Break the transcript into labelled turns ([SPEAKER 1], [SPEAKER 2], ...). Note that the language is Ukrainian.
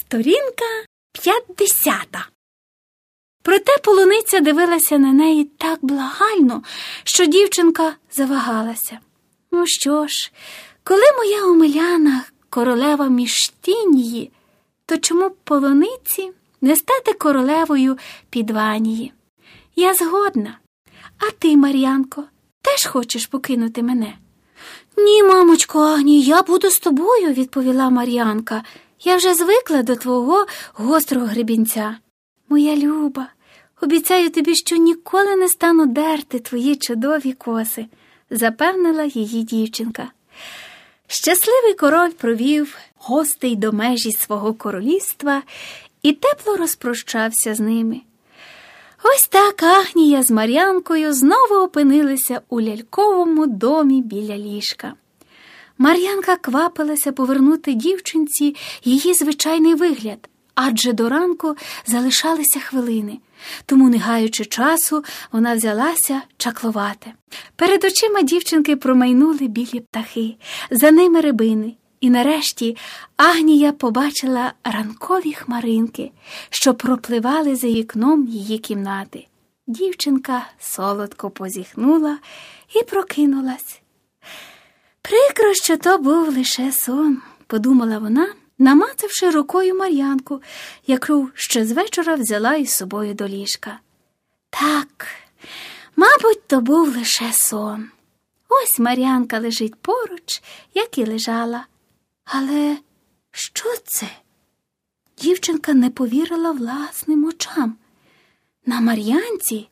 [SPEAKER 1] Сторінка п'ятдесята. Проте полуниця дивилася на неї так благально, що дівчинка завагалася. Ну що ж, коли моя Омеляна королева Міштінії, то чому б полуниці не стати королевою Підванії? Я згодна. А ти, Мар'янко, теж хочеш покинути мене? Ні, мамочко, Агні, я буду з тобою, відповіла Мар'янка. Я вже звикла до твого гострого гребінця. Моя люба, обіцяю тобі, що ніколи не стану дерти твої чудові коси, запевнила її дівчинка. Щасливий король провів гостей до межі свого королівства і тепло розпрощався з ними. Ось так Агнія з Мар'янкою знову опинилися у ляльковому домі біля ліжка. Мар'янка квапилася повернути дівчинці її звичайний вигляд, адже до ранку залишалися хвилини, тому, не гаючи часу, вона взялася чаклувати. Перед очима дівчинки промайнули білі птахи, за ними рибини, і нарешті Агнія побачила ранкові хмаринки, що пропливали за вікном її кімнати. Дівчинка солодко позіхнула і прокинулась. Прикро, що то був лише сон, подумала вона, намацавши рукою Мар'янку, яку ще з вечора взяла із собою до ліжка. Так, мабуть, то був лише сон. Ось Мар'янка лежить поруч, як і лежала. Але що це? Дівчинка не повірила власним очам. На Мар'янці